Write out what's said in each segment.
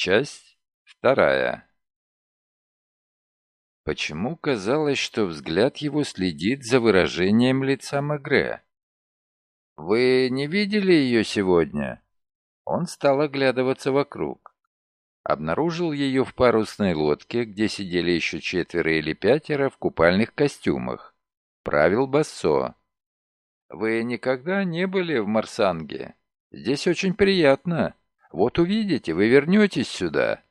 Часть вторая. Почему казалось, что взгляд его следит за выражением лица Мегре? «Вы не видели ее сегодня?» Он стал оглядываться вокруг. Обнаружил ее в парусной лодке, где сидели еще четверо или пятеро в купальных костюмах. Правил Бассо. «Вы никогда не были в Марсанге? Здесь очень приятно. Вот увидите, вы вернетесь сюда.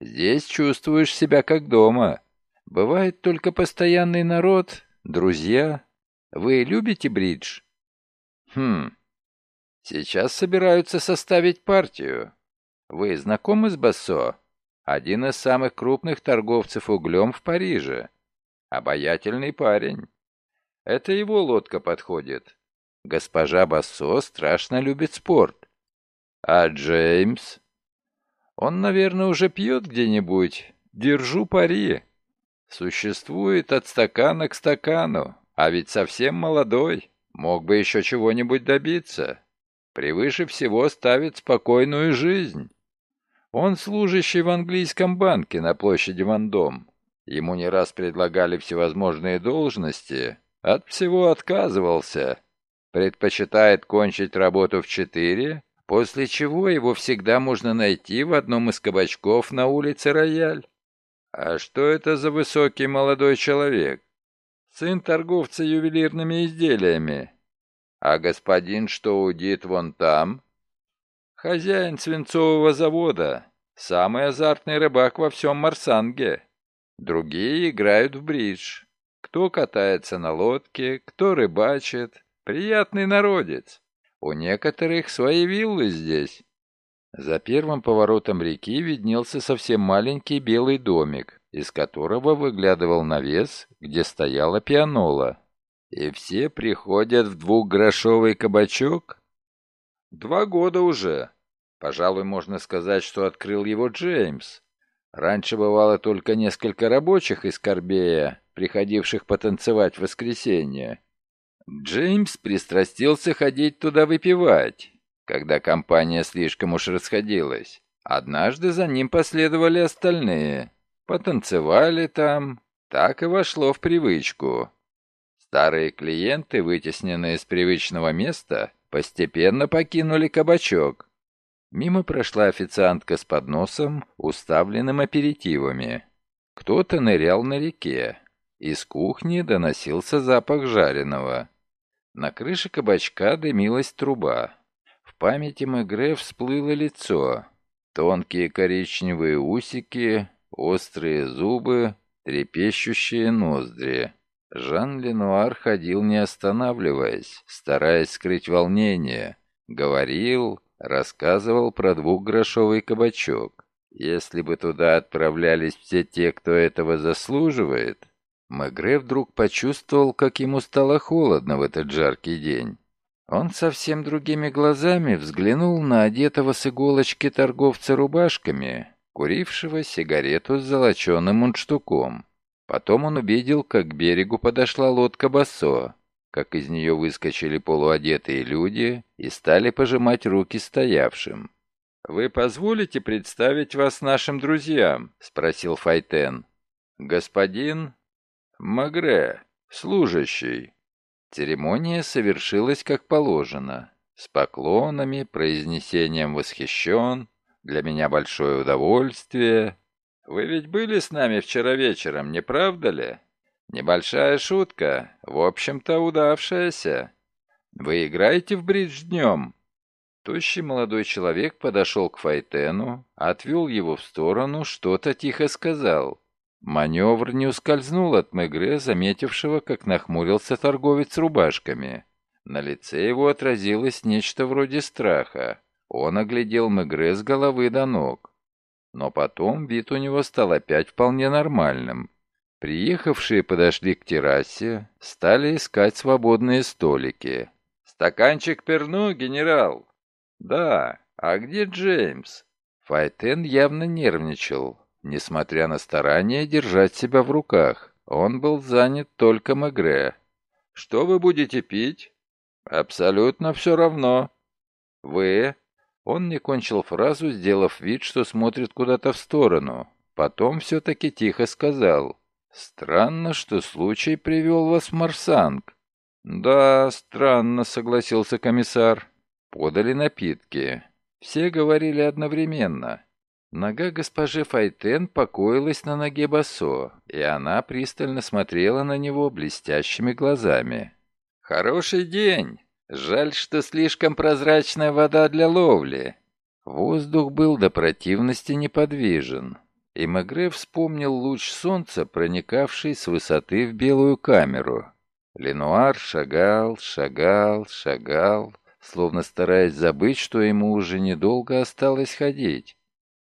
Здесь чувствуешь себя как дома. Бывает только постоянный народ, друзья. Вы любите бридж? Хм. Сейчас собираются составить партию. Вы знакомы с Бассо? Один из самых крупных торговцев углем в Париже. Обаятельный парень. Это его лодка подходит. Госпожа Бассо страшно любит спорт. А Джеймс? Он, наверное, уже пьет где-нибудь. Держу пари. Существует от стакана к стакану, а ведь совсем молодой. Мог бы еще чего-нибудь добиться. Превыше всего ставит спокойную жизнь. Он служащий в английском банке на площади Вандом. Ему не раз предлагали всевозможные должности, от всего отказывался. Предпочитает кончить работу в четыре, после чего его всегда можно найти в одном из кабачков на улице Рояль. А что это за высокий молодой человек? Сын торговца ювелирными изделиями. А господин, что удит вон там? Хозяин свинцового завода, самый азартный рыбак во всем Марсанге. Другие играют в бридж. Кто катается на лодке, кто рыбачит. Приятный народец. У некоторых свои виллы здесь. За первым поворотом реки виднелся совсем маленький белый домик, из которого выглядывал навес, где стояла пианола. И все приходят в двухгрошовый кабачок? Два года уже. Пожалуй, можно сказать, что открыл его Джеймс. Раньше бывало только несколько рабочих из Корбея, приходивших потанцевать в воскресенье. Джеймс пристрастился ходить туда выпивать, когда компания слишком уж расходилась. Однажды за ним последовали остальные. Потанцевали там, так и вошло в привычку. Старые клиенты, вытесненные с привычного места, постепенно покинули кабачок. Мимо прошла официантка с подносом, уставленным аперитивами. Кто-то нырял на реке. Из кухни доносился запах жареного. На крыше кабачка дымилась труба. В памяти Мегре всплыло лицо. Тонкие коричневые усики, острые зубы, трепещущие ноздри. Жан Ленуар ходил не останавливаясь, стараясь скрыть волнение. Говорил, рассказывал про двухгрошовый кабачок. Если бы туда отправлялись все те, кто этого заслуживает, Мегре вдруг почувствовал, как ему стало холодно в этот жаркий день. Он совсем другими глазами взглянул на одетого с иголочки торговца рубашками, курившего сигарету с золоченым мундштуком. Потом он увидел, как к берегу подошла лодка Басо, как из нее выскочили полуодетые люди и стали пожимать руки стоявшим. «Вы позволите представить вас нашим друзьям?» — спросил Файтен. «Господин Магре, служащий». Церемония совершилась как положено, с поклонами, произнесением «восхищен», «для меня большое удовольствие». «Вы ведь были с нами вчера вечером, не правда ли?» «Небольшая шутка, в общем-то удавшаяся. Вы играете в бридж днем?» Тощий молодой человек подошел к Файтену, отвел его в сторону, что-то тихо сказал. Маневр не ускользнул от Мегре, заметившего, как нахмурился торговец рубашками. На лице его отразилось нечто вроде страха. Он оглядел Мегре с головы до ног. Но потом вид у него стал опять вполне нормальным. Приехавшие подошли к террасе, стали искать свободные столики. «Стаканчик перну, генерал?» «Да. А где Джеймс?» Файтен явно нервничал. Несмотря на старание держать себя в руках, он был занят только Мегре. «Что вы будете пить?» «Абсолютно все равно». «Вы?» Он не кончил фразу, сделав вид, что смотрит куда-то в сторону. Потом все-таки тихо сказал. «Странно, что случай привел вас в Марсанг». «Да, странно», — согласился комиссар. Подали напитки. Все говорили одновременно. Нога госпожи Файтен покоилась на ноге Басо, и она пристально смотрела на него блестящими глазами. «Хороший день! Жаль, что слишком прозрачная вода для ловли». Воздух был до противности неподвижен, и Мегре вспомнил луч солнца, проникавший с высоты в белую камеру. Ленуар шагал, шагал, шагал, словно стараясь забыть, что ему уже недолго осталось ходить.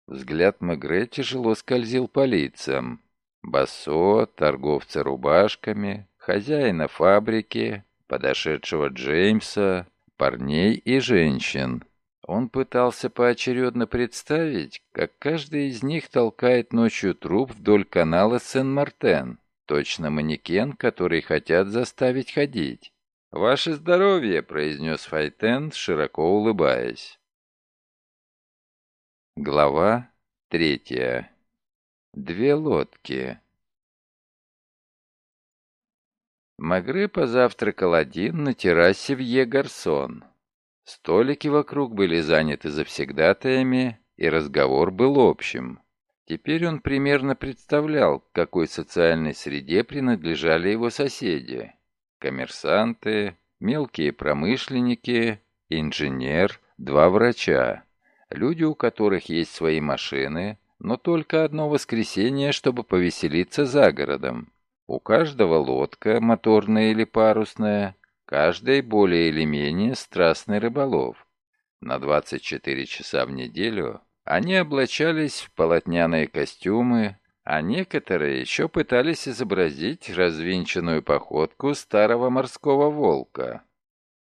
Взгляд Мегре тяжело скользил по лицам. Басо, торговца рубашками, хозяина фабрики, подошедшего Джеймса, парней и женщин. Он пытался поочередно представить, как каждый из них толкает ночью труп вдоль канала Сен-Мартен, точно манекен, который хотят заставить ходить. «Ваше здоровье!» — произнес Файтен, широко улыбаясь. Глава третья. Две лодки. Магре позавтракал один на террасе в Егарсон. Столики вокруг были заняты завсегдатаями, и разговор был общим. Теперь он примерно представлял, к какой социальной среде принадлежали его соседи. Коммерсанты, мелкие промышленники, инженер, два врача. Люди, у которых есть свои машины, но только одно воскресенье, чтобы повеселиться за городом. У каждого лодка, моторная или парусная, каждый более или менее страстный рыболов. На 24 часа в неделю они облачались в полотняные костюмы, а некоторые еще пытались изобразить развинченную походку старого морского волка.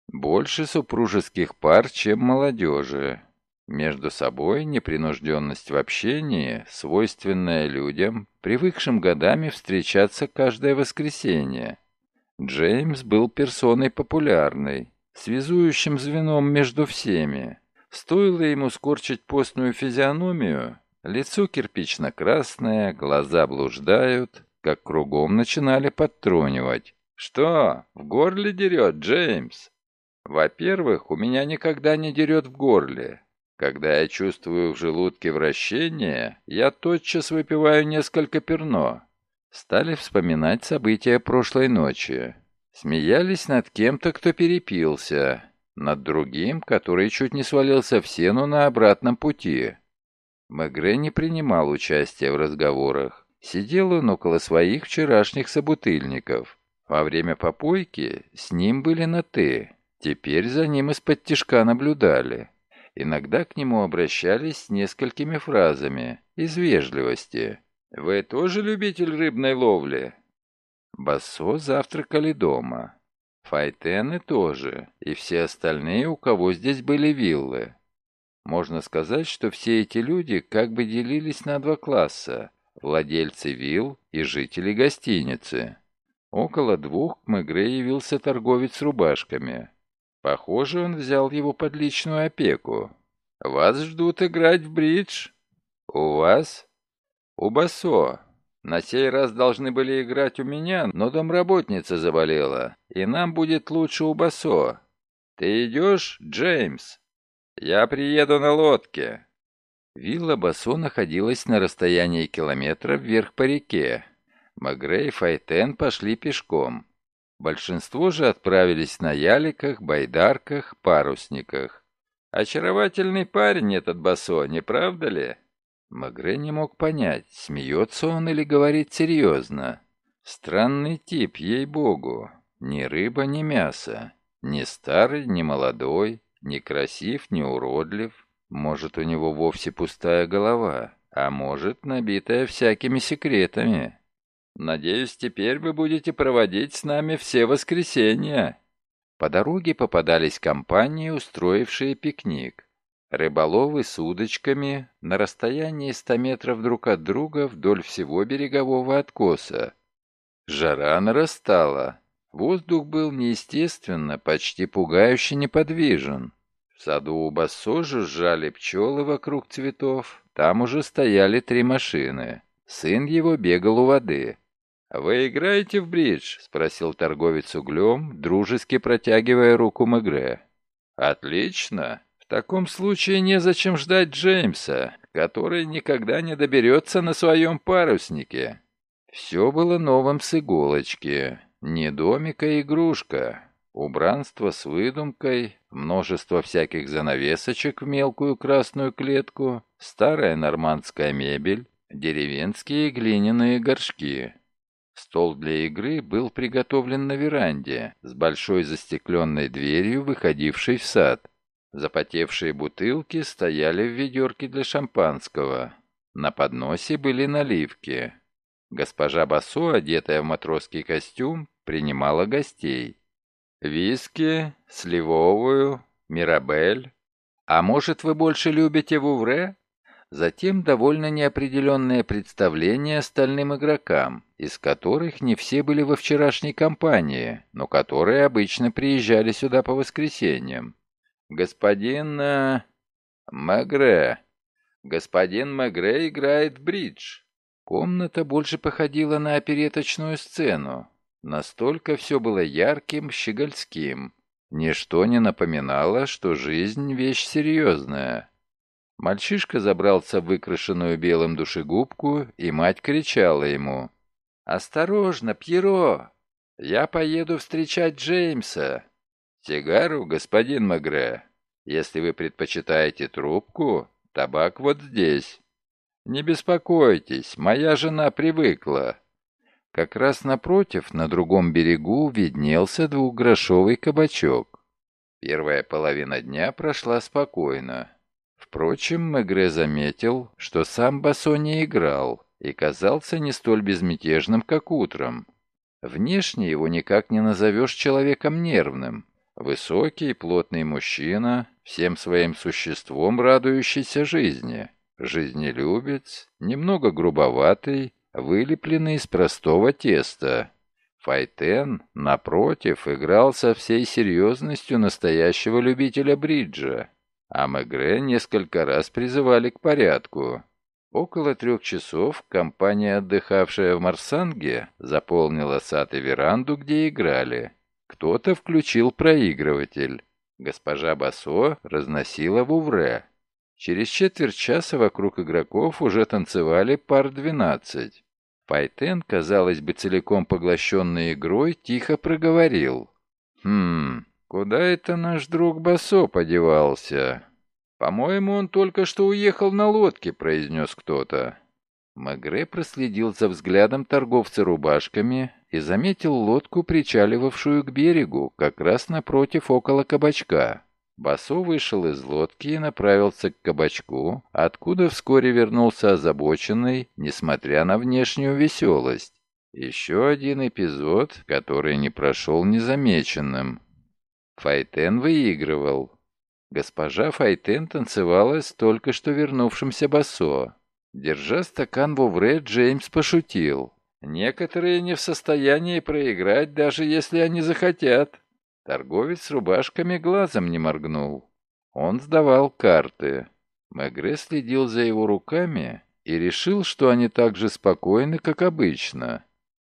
Больше супружеских пар, чем молодежи. Между собой непринужденность в общении, свойственная людям, привыкшим годами встречаться каждое воскресенье. Джеймс был персоной популярной, связующим звеном между всеми. Стоило ему скорчить постную физиономию, лицо кирпично-красное, глаза блуждают, как кругом начинали подтрунивать. «Что, в горле дерет, Джеймс?» «Во-первых, у меня никогда не дерет в горле. Когда я чувствую в желудке вращение, я тотчас выпиваю несколько перно. Стали вспоминать события прошлой ночи. Смеялись над кем-то, кто перепился, над другим, который чуть не свалился в сену на обратном пути. Мегре не принимал участия в разговорах. Сидел он около своих вчерашних собутыльников. Во время попойки с ним были на «ты». Теперь за ним из-под тишка наблюдали. Иногда к нему обращались с несколькими фразами, из вежливости. «Вы тоже любитель рыбной ловли?» Басо завтракали дома. Файтены тоже, и все остальные, у кого здесь были виллы. Можно сказать, что все эти люди как бы делились на два класса – владельцы вилл и жители гостиницы. Около двух к Мегре явился торговец рубашками. Похоже, он взял его под личную опеку. «Вас ждут играть в бридж?» «У вас?» «У Басо. На сей раз должны были играть у меня, но домработница заболела, и нам будет лучше у Басо. Ты идешь, Джеймс?» «Я приеду на лодке». Вилла Басо находилась на расстоянии километра вверх по реке. Магре и Файтен пошли пешком. Большинство же отправились на яликах, байдарках, парусниках. Очаровательный парень этот Басо, не правда ли? Магре не мог понять, смеется он или говорит серьезно. Странный тип, ей-богу. Ни рыба, ни мясо. Ни старый, ни молодой. Ни красив, ни уродлив. Может, у него вовсе пустая голова, а может, набитая всякими секретами. Надеюсь, теперь вы будете проводить с нами все воскресенья». По дороге попадались компании, устроившие пикник. Рыболовы с удочками на расстоянии 100 метров друг от друга вдоль всего берегового откоса. Жара нарастала. Воздух был неестественно, почти пугающе неподвижен. В саду у Бассо жужжали пчелы вокруг цветов. Там уже стояли три машины. Сын его бегал у воды. «Вы играете в бридж?» — спросил торговец углем, дружески протягивая руку Мегре. «Отлично. В таком случае незачем ждать Джеймса, который никогда не доберется на своем паруснике». Все было новым с иголочки. Не домик, а игрушка. Убранство с выдумкой, множество всяких занавесочек в мелкую красную клетку, старая нормандская мебель, деревенские глиняные горшки. Стол для игры был приготовлен на веранде, с большой застекленной дверью, выходившей в сад. Запотевшие бутылки стояли в ведерке для шампанского. На подносе были наливки. Госпожа Басо, одетая в матросский костюм, принимала гостей. Виски, сливовую, мирабель. А может, вы больше любите вувре? Затем довольно неопределенное представление остальным игрокам, из которых не все были во вчерашней компании, но которые обычно приезжали сюда по воскресеньям. Господин... Э, Магре. Господин Магре играет бридж. Комната больше походила на опереточную сцену, Настолько все было ярким, щегольским. Ничто не напоминало, что жизнь — вещь серьезная. Мальчишка забрался в выкрашенную белым душегубку, и мать кричала ему. «Осторожно, Пьеро! Я поеду встречать Джеймса!» «Сигару, господин Магре? Если вы предпочитаете трубку, табак вот здесь. Не беспокойтесь, моя жена привыкла. Как раз напротив, на другом берегу, виднелся двухгрошовый кабачок. Первая половина дня прошла спокойно. Впрочем, Мегре заметил, что сам Басо не играл и казался не столь безмятежным, как утром. Внешне его никак не назовешь человеком нервным. Высокий, плотный мужчина, всем своим существом радующийся жизни. Жизнелюбец, немного грубоватый, вылепленный из простого теста. Файтен, напротив, играл со всей серьезностью настоящего любителя бриджа, а Мегре несколько раз призывали к порядку. Около трех часов компания, отдыхавшая в Марсанге, заполнила сад и веранду, где играли. Кто-то включил проигрыватель. Госпожа Басо разносила вувре. Через четверть часа вокруг игроков уже танцевали пар двенадцать. Пайтен, казалось бы, целиком поглощенный игрой, тихо проговорил. «Хм, куда это наш друг Басо подевался?» «По-моему, он только что уехал на лодке», — произнес кто-то. Магре проследил за взглядом торговца рубашками и заметил лодку, причаливавшую к берегу, как раз напротив около кабачка. Басо вышел из лодки и направился к кабачку, откуда вскоре вернулся озабоченный, несмотря на внешнюю веселость. Еще один эпизод, который не прошел незамеченным. Файтен выигрывал. Госпожа Файтен танцевала с только что вернувшимся Басо. Держа стакан в увре, Джеймс пошутил. «Некоторые не в состоянии проиграть, даже если они захотят». Торговец с рубашками глазом не моргнул. Он сдавал карты. Мегре следил за его руками и решил, что они так же спокойны, как обычно.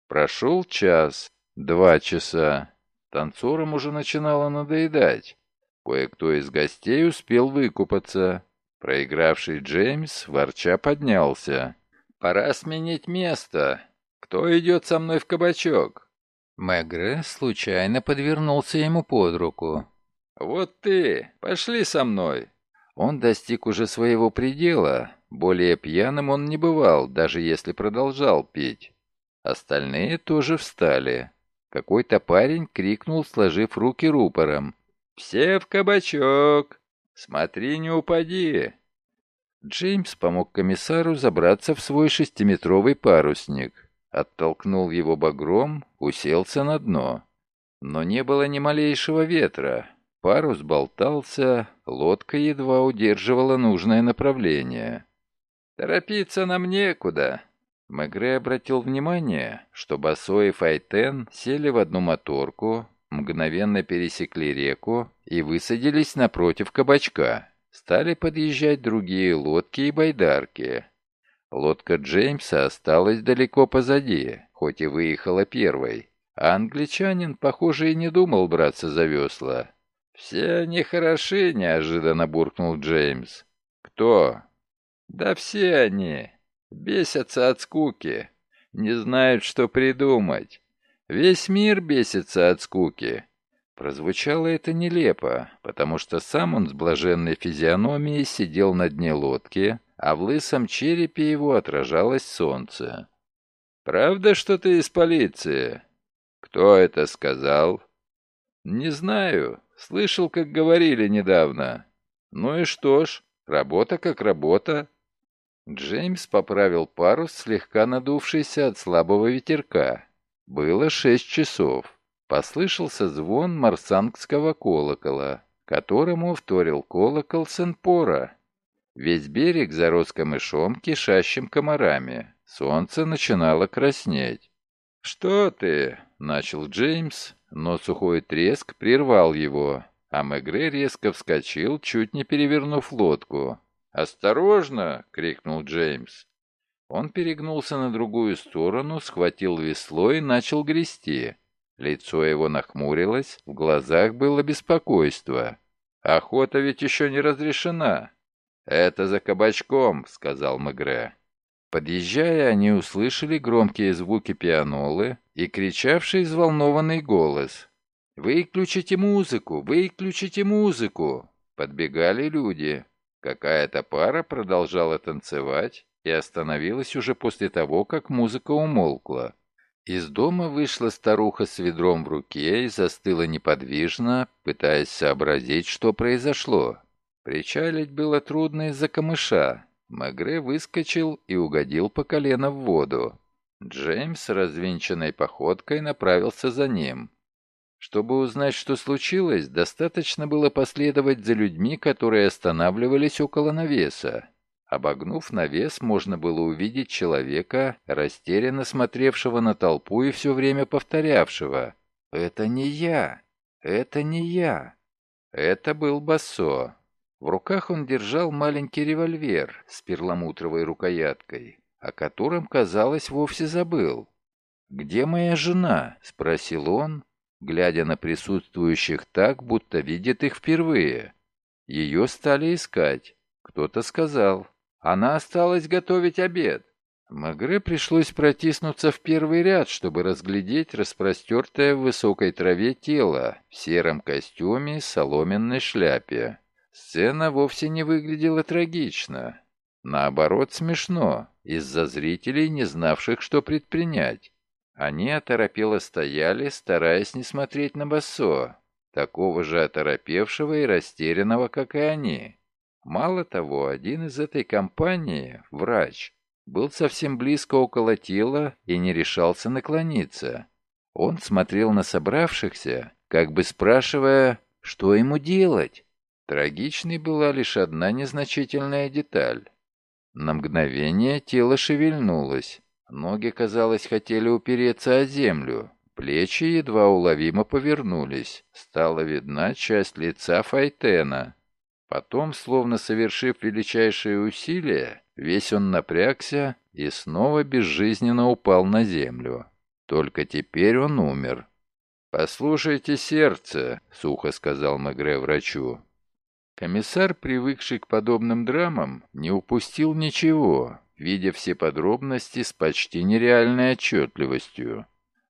Прошел час, два часа. Танцорам уже начинало надоедать. Кое-кто из гостей успел выкупаться. Проигравший Джеймс ворча поднялся. «Пора сменить место. Кто идет со мной в кабачок?» Мегре случайно подвернулся ему под руку. «Вот ты! Пошли со мной!» Он достиг уже своего предела. Более пьяным он не бывал, даже если продолжал пить. Остальные тоже встали. Какой-то парень крикнул, сложив руки рупором. «Все в кабачок! Смотри, не упади!» Джеймс помог комиссару забраться в свой шестиметровый парусник оттолкнул его багром, уселся на дно. Но не было ни малейшего ветра. Парус болтался, лодка едва удерживала нужное направление. «Торопиться нам некуда!» Мегре обратил внимание, что Басо и Файтен сели в одну моторку, мгновенно пересекли реку и высадились напротив кабачка. Стали подъезжать другие лодки и байдарки. Лодка Джеймса осталась далеко позади, хоть и выехала первой. А англичанин, похоже, и не думал браться за весла. «Все они хороши», — неожиданно буркнул Джеймс. «Кто?» «Да все они. Бесятся от скуки. Не знают, что придумать. Весь мир бесится от скуки». Прозвучало это нелепо, потому что сам он с блаженной физиономией сидел на дне лодки, а в лысом черепе его отражалось солнце. «Правда, что ты из полиции?» «Кто это сказал?» «Не знаю. Слышал, как говорили недавно. Ну и что ж, работа как работа. Джеймс поправил парус, слегка надувшийся от слабого ветерка. Было шесть часов. Послышался звон марсангского колокола, которому вторил колокол Сен-Пора. Весь берег зарос камышом, кишащим комарами. Солнце начинало краснеть. «Что ты?» — начал Джеймс, но сухой треск прервал его, а Мегре резко вскочил, чуть не перевернув лодку. «Осторожно!» — крикнул Джеймс. Он перегнулся на другую сторону, схватил весло и начал грести. Лицо его нахмурилось, в глазах было беспокойство. «Охота ведь еще не разрешена!» «Это за кабачком», — сказал Мегре. Подъезжая, они услышали громкие звуки пианолы и кричавший взволнованный голос. «Выключите музыку! Выключите музыку!» Подбегали люди. Какая-то пара продолжала танцевать и остановилась уже после того, как музыка умолкла. Из дома вышла старуха с ведром в руке и застыла неподвижно, пытаясь сообразить, что произошло. Причалить было трудно из-за камыша, Магре выскочил и угодил по колено в воду. Джеймс развинченной походкой направился за ним. Чтобы узнать, что случилось, достаточно было последовать за людьми, которые останавливались около навеса. Обогнув навес, можно было увидеть человека, растерянно смотревшего на толпу и все время повторявшего «Это не я! Это не я!» Это был Бассо. В руках он держал маленький револьвер с перламутровой рукояткой, о котором, казалось, вовсе забыл. «Где моя жена?» — спросил он, глядя на присутствующих так, будто видит их впервые. Ее стали искать. Кто-то сказал. Она осталась готовить обед. Магре пришлось протиснуться в первый ряд, чтобы разглядеть распростертое в высокой траве тело в сером костюме и соломенной шляпе. Сцена вовсе не выглядела трагично. Наоборот, смешно, из-за зрителей, не знавших, что предпринять. Они оторопело стояли, стараясь не смотреть на Бассо, такого же оторопевшего и растерянного, как и они. Мало того, один из этой компании, врач, был совсем близко около тела и не решался наклониться. Он смотрел на собравшихся, как бы спрашивая, что ему делать. Трагичной была лишь одна незначительная деталь. На мгновение тело шевельнулось. Ноги, казалось, хотели упереться о землю. Плечи едва уловимо повернулись. Стала видна часть лица Файтена. Потом, словно совершив величайшее усилие, весь он напрягся и снова безжизненно упал на землю. Только теперь он умер. «Послушайте сердце», — сухо сказал Мегре врачу. Комиссар, привыкший к подобным драмам, не упустил ничего, видя все подробности с почти нереальной отчетливостью.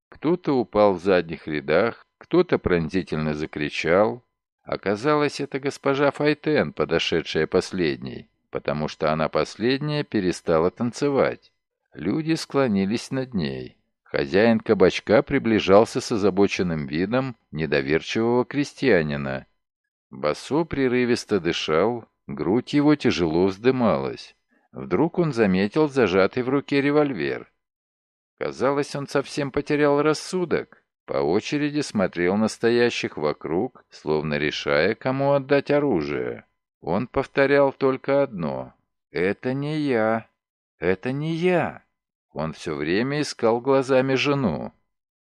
Кто-то упал в задних рядах, кто-то пронзительно закричал. Оказалось, это госпожа Файтен, подошедшая последней, потому что она последняя перестала танцевать. Люди склонились над ней. Хозяин кабачка приближался с озабоченным видом недоверчивого крестьянина, Басо прерывисто дышал, грудь его тяжело вздымалась. Вдруг он заметил зажатый в руке револьвер. Казалось, он совсем потерял рассудок. По очереди смотрел на стоящих вокруг, словно решая, кому отдать оружие. Он повторял только одно. «Это не я! Это не я!» Он все время искал глазами жену.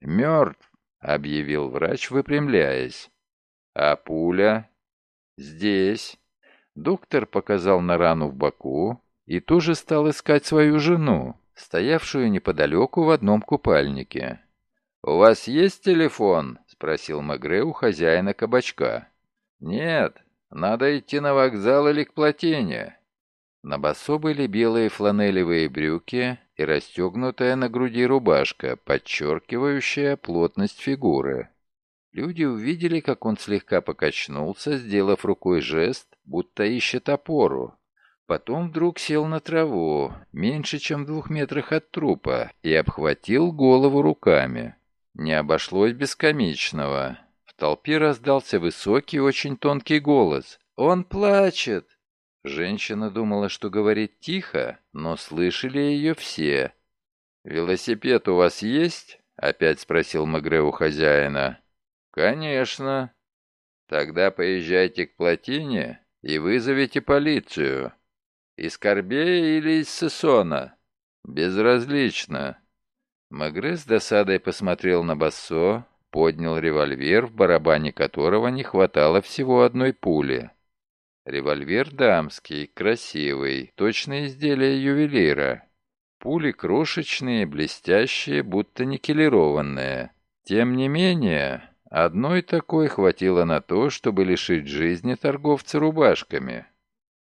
«Мертв! — объявил врач, выпрямляясь. «А пуля?» «Здесь». Доктор показал на рану в боку и тоже стал искать свою жену, стоявшую неподалеку в одном купальнике. «У вас есть телефон?» — спросил Мегре у хозяина кабачка. «Нет, надо идти на вокзал или к плотине». На басо были белые фланелевые брюки и расстегнутая на груди рубашка, подчеркивающая плотность фигуры. Люди увидели, как он слегка покачнулся, сделав рукой жест, будто ищет опору. Потом вдруг сел на траву, меньше чем в двух метрах от трупа, и обхватил голову руками. Не обошлось без комичного. В толпе раздался высокий, очень тонкий голос. «Он плачет!» Женщина думала, что говорит тихо, но слышали ее все. «Велосипед у вас есть?» — опять спросил Мегре у хозяина. «Конечно. Тогда поезжайте к плотине и вызовите полицию. Из Корбея или из Сесона? Безразлично». Мегре с досадой посмотрел на Бассо, поднял револьвер, в барабане которого не хватало всего одной пули. Револьвер дамский, красивый, точное изделие ювелира. Пули крошечные, блестящие, будто никелированные. Тем не менее, одной такой хватило на то, чтобы лишить жизни торговца рубашками.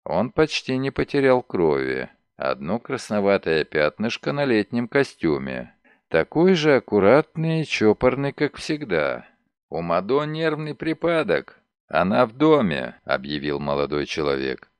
Он почти не потерял крови. Одно красноватое пятнышко на летнем костюме. Такой же аккуратный и чопорный, как всегда. У Мадо нервный припадок, «Она в доме», — объявил молодой человек.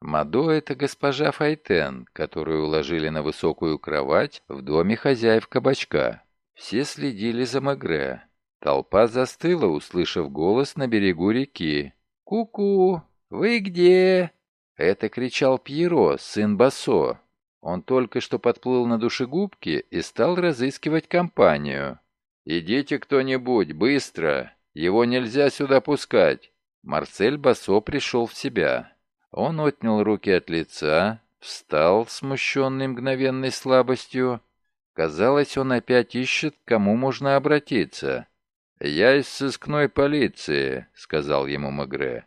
Мадо — это госпожа Файтен, которую уложили на высокую кровать в доме хозяев кабачка. Все следили за Магре. Толпа застыла, услышав голос на берегу реки. «Ку-ку! Вы где?» Это кричал Пьеро, сын Басо. Он только что подплыл на душегубки и стал разыскивать компанию. «Идите кто-нибудь, быстро! Его нельзя сюда пускать!» Марсель Басо пришел в себя. Он отнял руки от лица, встал, смущенный мгновенной слабостью. Казалось, он опять ищет, к кому можно обратиться. «Я из сыскной полиции», — сказал ему Магре.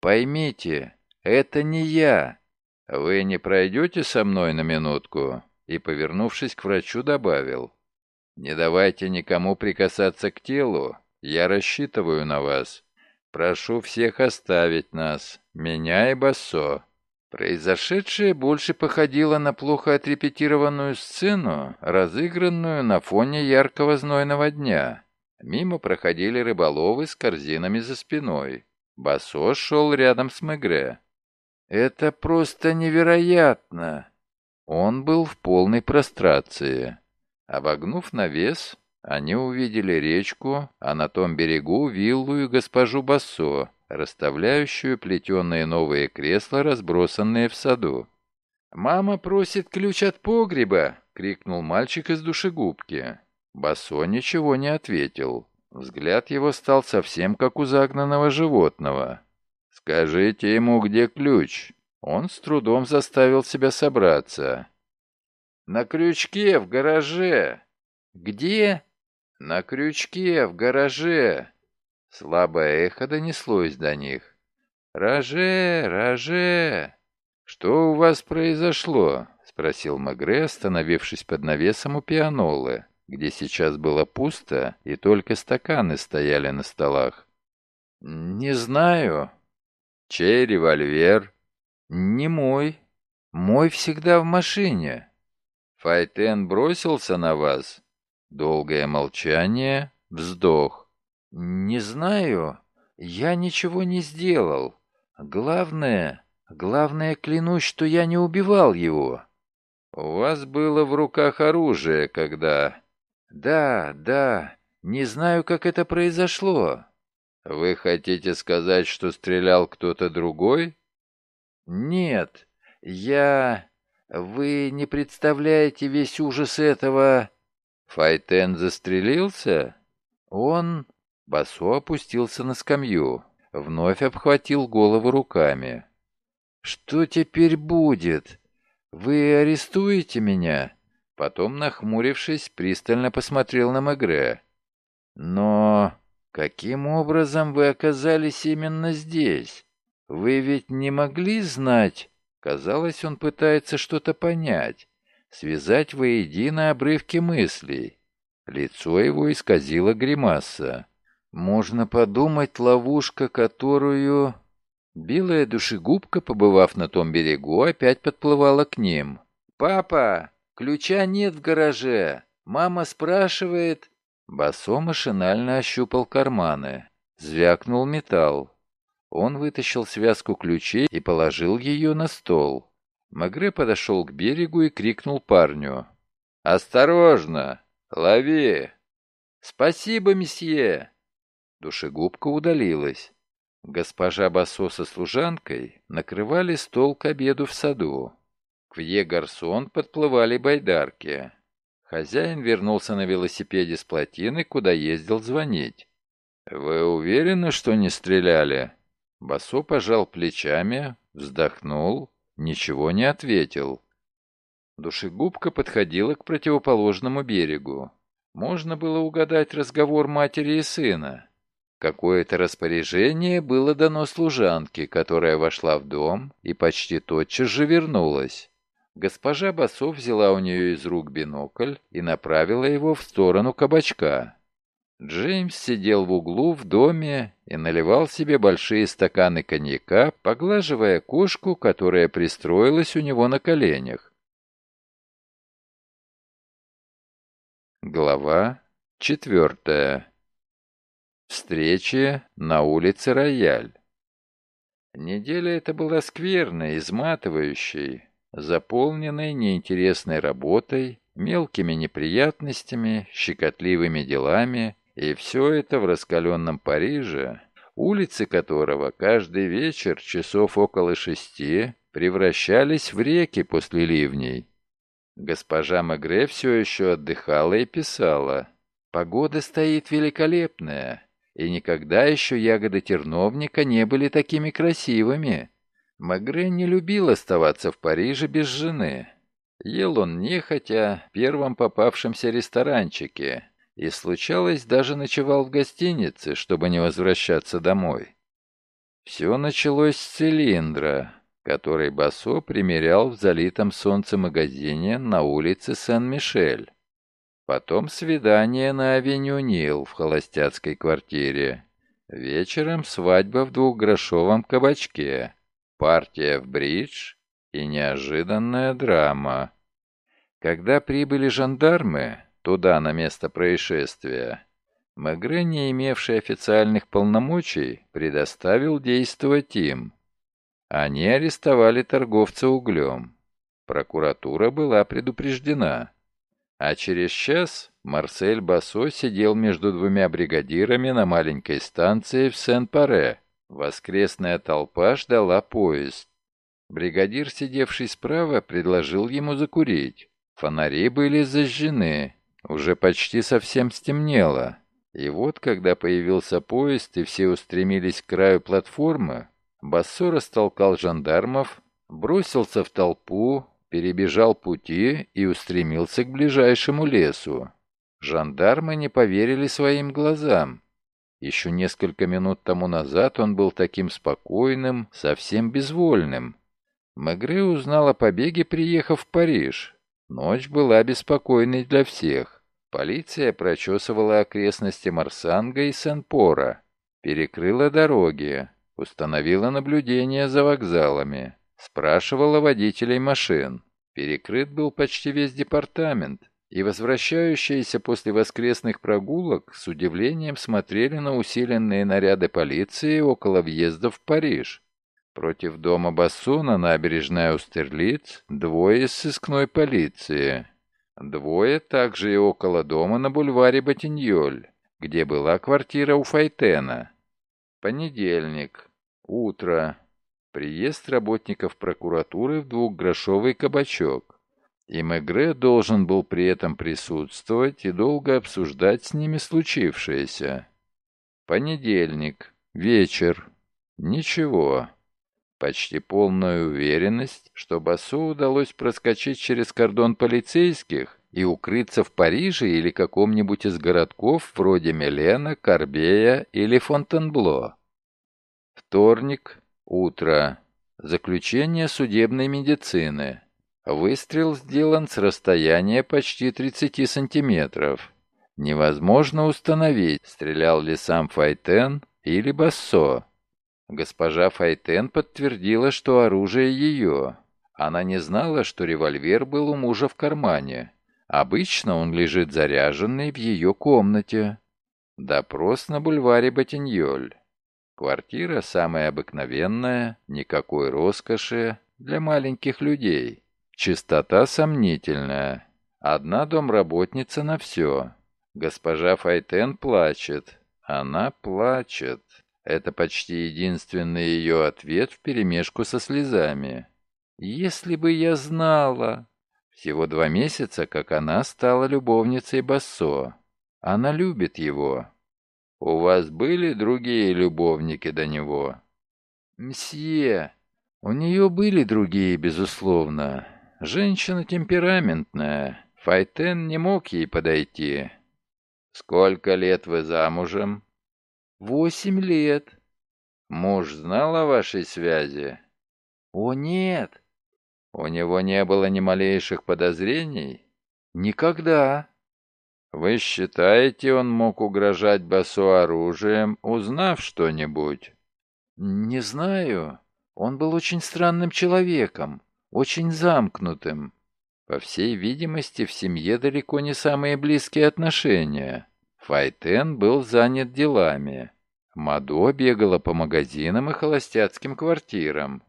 «Поймите, это не я. Вы не пройдете со мной на минутку?» И, повернувшись к врачу, добавил. «Не давайте никому прикасаться к телу. Я рассчитываю на вас. Прошу всех оставить нас, меня и Бассо». Произошедшее больше походило на плохо отрепетированную сцену, разыгранную на фоне яркого знойного дня. Мимо проходили рыболовы с корзинами за спиной. Басо шел рядом с Мегре. «Это просто невероятно!» Он был в полной прострации. Обогнув навес, они увидели речку, а на том берегу виллу и госпожу Бассо, расставляющую плетеные новые кресла, разбросанные в саду. «Мама просит ключ от погреба!» — крикнул мальчик из душегубки. Басо ничего не ответил. Взгляд его стал совсем как у загнанного животного. «Скажите ему, где ключ?» Он с трудом заставил себя собраться. «На крючке, в гараже». «Где?» «На крючке, в гараже!» Слабое эхо донеслось до них. «Роже! Роже!» «Что у вас произошло?» — спросил Магре, остановившись под навесом у пианолы, где сейчас было пусто, и только стаканы стояли на столах. «Не знаю». «Чей револьвер?» «Не мой. Мой всегда в машине». «Файтен бросился на вас?» Долгое молчание, вздох. «Не знаю. Я ничего не сделал. Главное, главное, клянусь, что я не убивал его». «У вас было в руках оружие, когда...» «Да, да. Не знаю, как это произошло». «Вы хотите сказать, что стрелял кто-то другой?» «Нет. Я... Вы не представляете весь ужас этого...» Файтен застрелился? Он... Басо опустился на скамью, вновь обхватил голову руками. «Что теперь будет? Вы арестуете меня?» Потом, нахмурившись, пристально посмотрел на Мегре. Но каким образом вы оказались именно здесь? Вы ведь не могли знать? Казалось, он пытается что-то понять, связать воедино обрывки мыслей. Лицо его исказило гримаса. Можно подумать, ловушка, которую... Белая душегубка, побывав на том берегу, опять подплывала к ним. «Папа, ключа нет в гараже. Мама спрашивает...» Басо машинально ощупал карманы. Звякнул металл. Он вытащил связку ключей и положил ее на стол. Магре подошел к берегу и крикнул парню. «Осторожно! Лови!» «Спасибо, месье!» Душегубка удалилась. Госпожа Басо со служанкой накрывали стол к обеду в саду. К Вье Гарсон подплывали байдарки. Хозяин вернулся на велосипеде с плотины, куда ездил звонить. «Вы уверены, что не стреляли?» Басо пожал плечами, вздохнул, ничего не ответил. Душегубка подходила к противоположному берегу. Можно было угадать разговор матери и сына. Какое-то распоряжение было дано служанке, которая вошла в дом и почти тотчас же вернулась. Госпожа Басов взяла у нее из рук бинокль и направила его в сторону кабачка. Джеймс сидел в углу в доме и наливал себе большие стаканы коньяка, поглаживая кошку, которая пристроилась у него на коленях. Глава четвертая Встречи на улице Рояль. Неделя эта была скверной, изматывающей, заполненной неинтересной работой, мелкими неприятностями, щекотливыми делами, и все это в раскаленном Париже, улицы которого каждый вечер часов около шести превращались в реки после ливней. Госпожа Мегре все еще отдыхала и писала. «Погода стоит великолепная. И никогда еще ягоды терновника не были такими красивыми. Магре не любил оставаться в Париже без жены. Ел он нехотя в первом попавшемся ресторанчике и, случалось, даже ночевал в гостинице, чтобы не возвращаться домой. Все началось с цилиндра, который Басо примерял в залитом солнцем магазине на улице Сен-Мишель. Потом свидание на авеню Нил в холостяцкой квартире. Вечером свадьба в двухгрошовом кабачке. Партия в бридж и неожиданная драма. Когда прибыли жандармы туда, на место происшествия, Мегре, не имевший официальных полномочий, предоставил действовать им. Они арестовали торговца углем. Прокуратура была предупреждена. А через час Марсель Басо сидел между двумя бригадирами на маленькой станции в Сен-Паре. Воскресная толпа ждала поезд. Бригадир, сидевший справа, предложил ему закурить. Фонари были зажжены. Уже почти совсем стемнело. И вот, когда появился поезд и все устремились к краю платформы, Бассо растолкал жандармов, бросился в толпу, перебежал пути и устремился к ближайшему лесу. Жандармы не поверили своим глазам. Еще несколько минут тому назад он был таким спокойным, совсем безвольным. Мегре узнал о побеге, приехав в Париж. Ночь была беспокойной для всех. Полиция прочесывала окрестности Марсанга и Сен-Пора, перекрыла дороги, установила наблюдение за вокзалами. Спрашивала водителей машин. Перекрыт был почти весь департамент, и возвращающиеся после воскресных прогулок с удивлением смотрели на усиленные наряды полиции около въезда в Париж. Против дома Бассона, набережная Устерлиц, двое из сыскной полиции. Двое также и около дома на бульваре Батиньоль, где была квартира у Файтена. Понедельник. Утро. Приезд работников прокуратуры в двухгрошовый кабачок. И Мегре должен был при этом присутствовать и долго обсуждать с ними случившееся. Понедельник. Вечер. Ничего. Почти полная уверенность, что Басу удалось проскочить через кордон полицейских и укрыться в Париже или каком-нибудь из городков вроде Мелена, Корбея или Фонтенбло. Вторник, утро. Заключение судебной медицины. Выстрел сделан с расстояния почти 30 сантиметров. Невозможно установить, стрелял ли сам Файтен или Бассо. Госпожа Файтен подтвердила, что оружие ее. Она не знала, что револьвер был у мужа в кармане. Обычно он лежит заряженный в ее комнате. Допрос на бульваре Ботиньоль. Квартира самая обыкновенная, никакой роскоши для маленьких людей. Чистота сомнительная. Одна домработница на все. Госпожа Файтен плачет. Она плачет. Это почти единственный ее ответ вперемешку со слезами. «Если бы я знала...» Всего два месяца, как она стала любовницей Бассо. Она любит его. У вас были другие любовники до него? Мсье, у нее были другие, безусловно. Женщина темпераментная. Файтен не мог ей подойти. Сколько лет вы замужем? Восемь лет. Муж знал о вашей связи? О, нет. У него не было ни малейших подозрений? Никогда. Вы считаете, он мог угрожать Басу оружием, узнав что-нибудь? Не знаю. Он был очень странным человеком, очень замкнутым. По всей видимости, в семье далеко не самые близкие отношения. Файтен был занят делами. Мадо бегала по магазинам и холостяцким квартирам.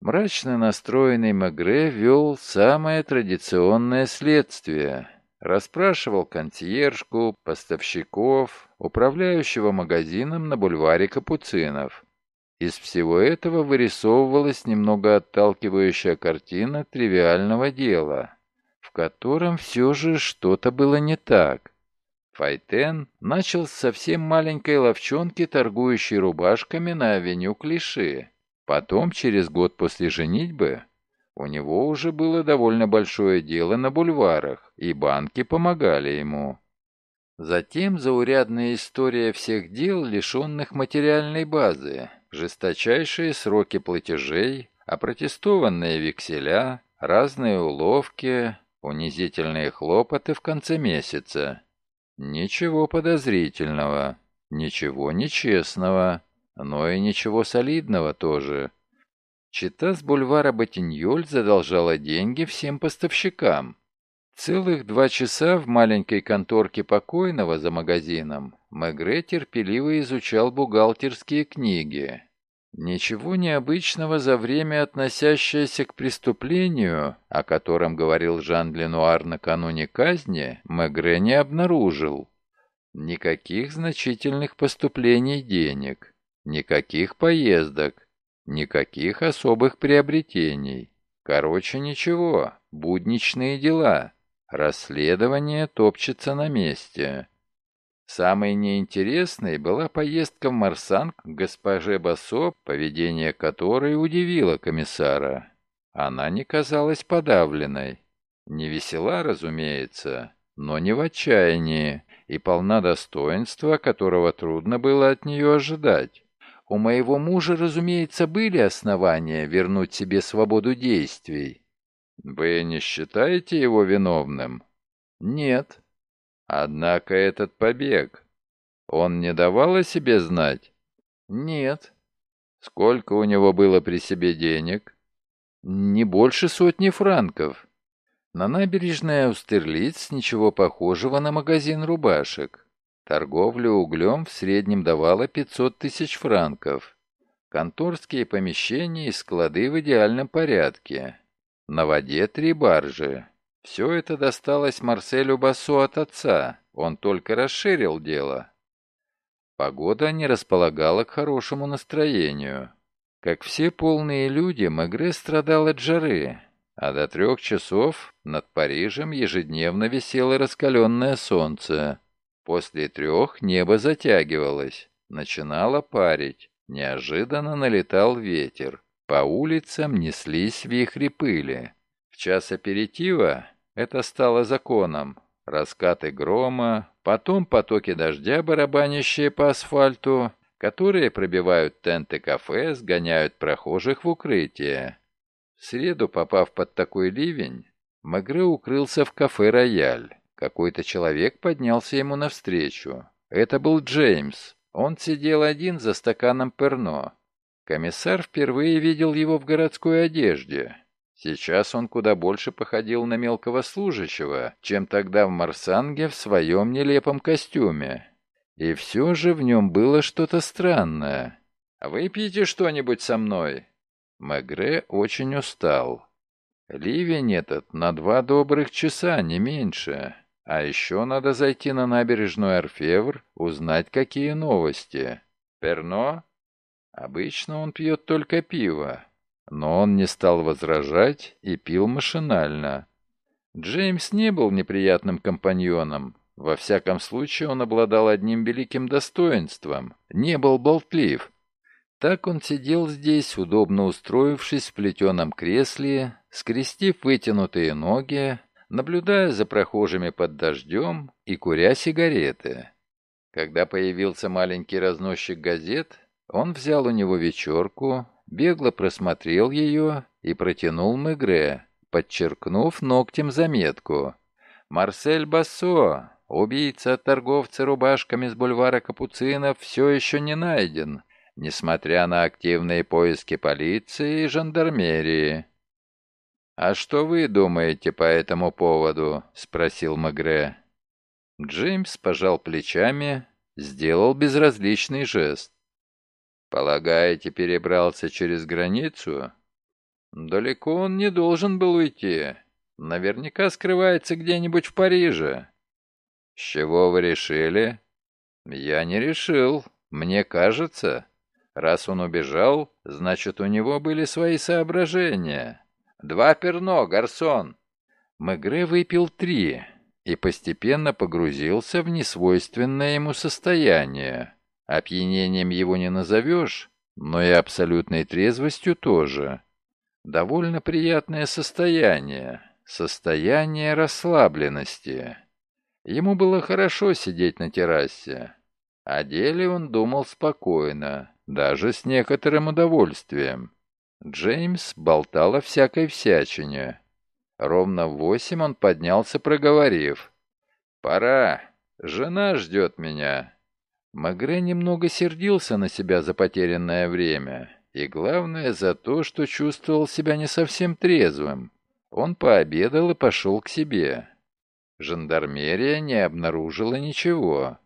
Мрачно настроенный Мегре вел самое традиционное следствие. Расспрашивал консьержку, поставщиков, управляющего магазином на бульваре Капуцинов. Из всего этого вырисовывалась немного отталкивающая картина тривиального дела, в котором все же что-то было не так. Файтен начал с совсем маленькой ловчонки, торгующей рубашками на авеню Клиши. Потом, через год после женитьбы, у него уже было довольно большое дело на бульварах, и банки помогали ему. Затем заурядная история всех дел, лишенных материальной базы, жесточайшие сроки платежей, опротестованные векселя, разные уловки, унизительные хлопоты в конце месяца. Ничего подозрительного, ничего нечестного но и ничего солидного тоже. Чита с бульвара Ботиньоль задолжала деньги всем поставщикам. Целых два часа в маленькой конторке покойного за магазином Мегре терпеливо изучал бухгалтерские книги. Ничего необычного за время, относящееся к преступлению, о котором говорил Жан Ленуар накануне казни, Мегре не обнаружил. Никаких значительных поступлений денег. Никаких поездок, никаких особых приобретений. Короче, ничего, будничные дела. Расследование топчется на месте. Самой неинтересной была поездка в Марсан к госпоже Басо, поведение которой удивило комиссара. Она не казалась подавленной. Не весела, разумеется, но не в отчаянии и полна достоинства, которого трудно было от нее ожидать. У моего мужа, разумеется, были основания вернуть себе свободу действий. Вы не считаете его виновным? Нет. Однако этот побег, он не давал о себе знать? Нет. Сколько у него было при себе денег? Не больше сотни франков. На набережной Аустерлиц ничего похожего на магазин рубашек. Торговля углем в среднем давала 500 тысяч франков. Конторские помещения и склады в идеальном порядке. На воде три баржи. Все это досталось Марселю Басу от отца, он только расширил дело. Погода не располагала к хорошему настроению. Как все полные люди, Мегре страдал от жары, а до трех часов над Парижем ежедневно висело раскаленное солнце. После трех небо затягивалось, начинало парить. Неожиданно налетал ветер. По улицам неслись вихри пыли. В час аперитива Это стало законом. Раскаты грома, потом потоки дождя, барабанящие по асфальту, которые пробивают тенты кафе, сгоняют прохожих в укрытие. В среду, попав под такой ливень, Мегре укрылся в кафе «Рояль». Какой-то человек поднялся ему навстречу. Это был Джеймс. Он сидел один за стаканом перно. Комиссар впервые видел его в городской одежде. Сейчас он куда больше походил на мелкого служащего, чем тогда в Марсанге в своем нелепом костюме. И все же в нем было что-то странное. «Выпейте что-нибудь со мной». Мегре очень устал. Ливень этот на два добрых часа, не меньше. А еще надо зайти на набережную Орфевр, узнать, какие новости. Перно? Обычно он пьет только пиво. Но он не стал возражать и пил машинально. Джеймс не был неприятным компаньоном. Во всяком случае, он обладал одним великим достоинством. Не был болтлив. Так он сидел здесь, удобно устроившись в плетеном кресле, скрестив вытянутые ноги, наблюдая за прохожими под дождем и куря сигареты. Когда появился маленький разносчик газет, он взял у него вечерку, бегло просмотрел ее и протянул Мегре, подчеркнув ногтем заметку. «Марсель Бассо, убийца торговца рубашками с бульвара Капуцинов, все еще не найден несмотря на активные поиски полиции и жандармерии. «А что вы думаете по этому поводу?» — спросил Магре. Джеймс пожал плечами, сделал безразличный жест. «Полагаете, перебрался через границу?» «Далеко он не должен был уйти. Наверняка скрывается где-нибудь в Париже». «С чего вы решили?» «Я не решил. Мне кажется, Раз он убежал, значит, у него были свои соображения. Два перно, гарсон. Мегре выпил три и постепенно погрузился в несвойственное ему состояние. Опьянением его не назовешь, но и абсолютной трезвостью тоже. Довольно приятное состояние, состояние расслабленности. Ему было хорошо сидеть на террасе. О деле он думал спокойно даже с некоторым удовольствием. Джеймс болтал о всякой всячине. Ровно в восемь он поднялся, проговорив. «Пора. Жена ждет меня». Магре немного сердился на себя за потерянное время. И главное, за то, что чувствовал себя не совсем трезвым. Он пообедал и пошел к себе. Жандармерия не обнаружила ничего.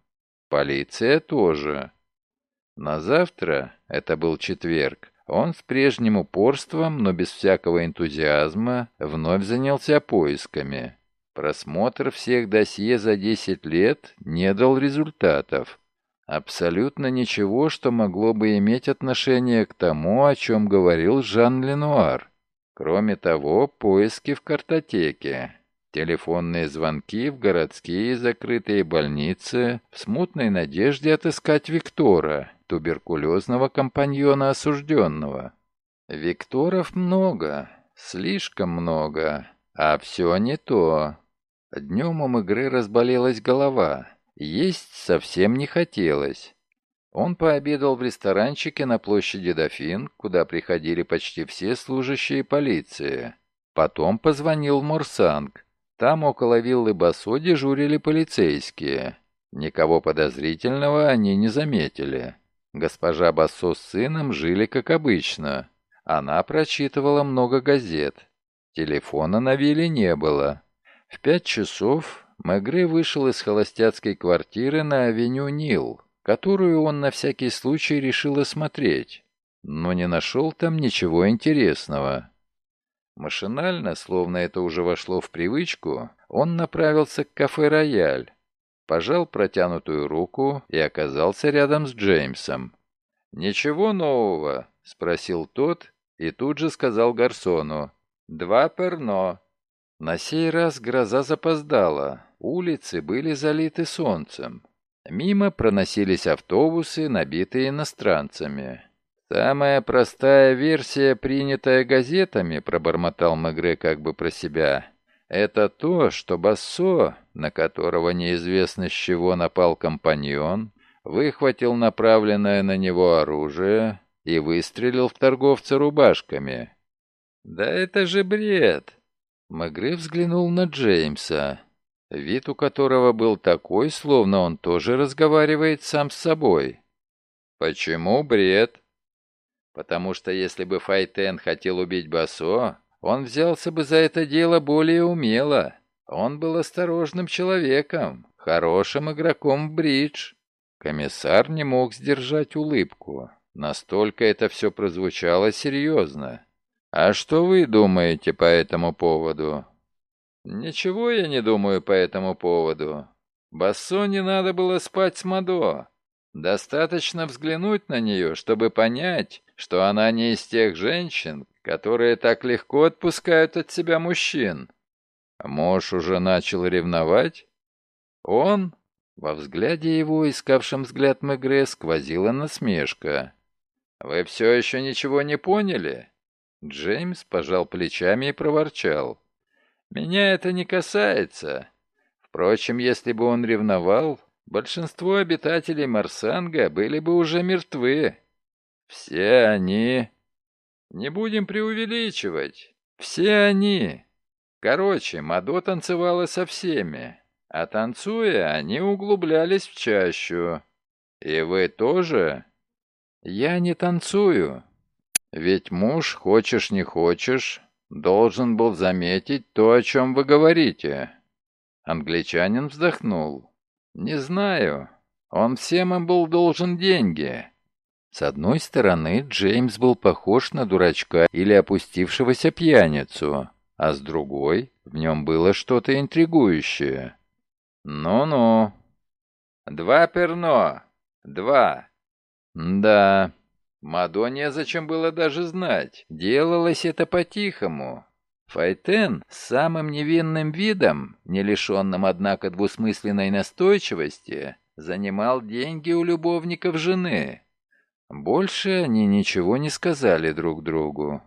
Полиция тоже. На завтра, это был четверг, он с прежним упорством, но без всякого энтузиазма, вновь занялся поисками. Просмотр всех досье за 10 лет не дал результатов. Абсолютно ничего, что могло бы иметь отношение к тому, о чем говорил Жан Ленуар. Кроме того, поиски в картотеке. Телефонные звонки в городские закрытые больницы в смутной надежде отыскать Виктора, туберкулезного компаньона осужденного. Викторов много, слишком много, а все не то. Днем у Мегры разболелась голова, есть совсем не хотелось. Он пообедал в ресторанчике на площади Дофин, куда приходили почти все служащие полиции. Потом позвонил в Мурсанг. Там около виллы Басо дежурили полицейские. Никого подозрительного они не заметили. Госпожа Бассо с сыном жили как обычно. Она прочитывала много газет. Телефона на вилле не было. В пять часов Мегре вышел из холостяцкой квартиры на авеню Нил, которую он на всякий случай решил осмотреть, но не нашел там ничего интересного. Машинально, словно это уже вошло в привычку, он направился к кафе «Рояль», пожал протянутую руку и оказался рядом с Джеймсом. «Ничего нового?» — спросил тот и тут же сказал Гарсону. «Два перно». На сей раз гроза запоздала, улицы были залиты солнцем. Мимо проносились автобусы, набитые иностранцами. «Самая простая версия, принятая газетами», — пробормотал Мегре как бы про себя. это то, что Бассо, на которого неизвестно с чего напал компаньон, выхватил направленное на него оружие и выстрелил в торговца рубашками. «Да это же бред!» Мегре взглянул на Джеймса, вид у которого был такой, словно он тоже разговаривает сам с собой. «Почему бред?» «Потому что если бы Файтен хотел убить Басо, он взялся бы за это дело более умело. Он был осторожным человеком, хорошим игроком в бридж. Комиссар не мог сдержать улыбку. Настолько это все прозвучало серьезно. «А что вы думаете по этому поводу?» «Ничего я не думаю по этому поводу. Бассо не надо было спать с Мадо. Достаточно взглянуть на нее, чтобы понять, что она не из тех женщин, которые так легко отпускают от себя мужчин. Муж уже начал ревновать? Он? Во взгляде его, искавшем взгляд Мегре, сквозила насмешка. «Вы все еще ничего не поняли?» Джеймс пожал плечами и проворчал. «Меня это не касается. Впрочем, если бы он ревновал, большинство обитателей Марсанга были бы уже мертвы. Все они не будем преувеличивать. Все они. Короче, Мадо танцевала со всеми. А танцуя, они углублялись в чащу. И вы тоже? Я не танцую. Ведь муж, хочешь не хочешь, должен был заметить то, о чем вы говорите. Англичанин вздохнул. Не знаю. Он всем им был должен деньги. С одной стороны, Джеймс был похож на дурачка или опустившегося пьяницу, а с другой, в нем было что-то интригующее. «Ну-ну». «Два перно. Два». «Да». Мадонне зачем было даже знать. Делалось это по-тихому. Файтен с самым невинным видом, не лишенным, однако, двусмысленной настойчивости, занимал деньги у любовников жены. Больше они ничего не сказали друг другу.